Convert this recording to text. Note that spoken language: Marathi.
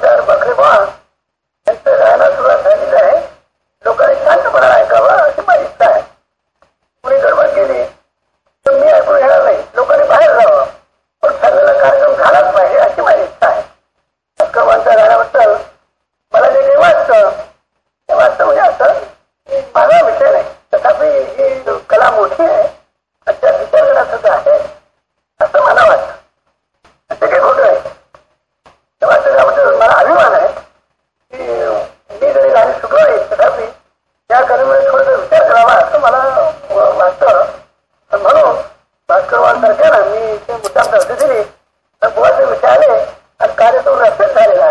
सरकार बघे बा त्यांचं राहायला सुरुवात झालेली आहे. लोकांनी शांतपणा ऐकावा अशी माझी इच्छा आहे. कुणी गडबड केली तर मी ऐकून येणार नाही लोकांनी बाहेर जावं. पण सगळ्याला कार्यक्रम झालाच पाहिजे अशी माझी इच्छा आहे. अक्रमांचा राहण्याबद्दल थोडासा करावा असं मला वाटतं म्हणून भास्करवान सरकार मी मुद्दाम दिली तर बुवाचे आले आणि कार्यक्रम रस्त्यात झालेला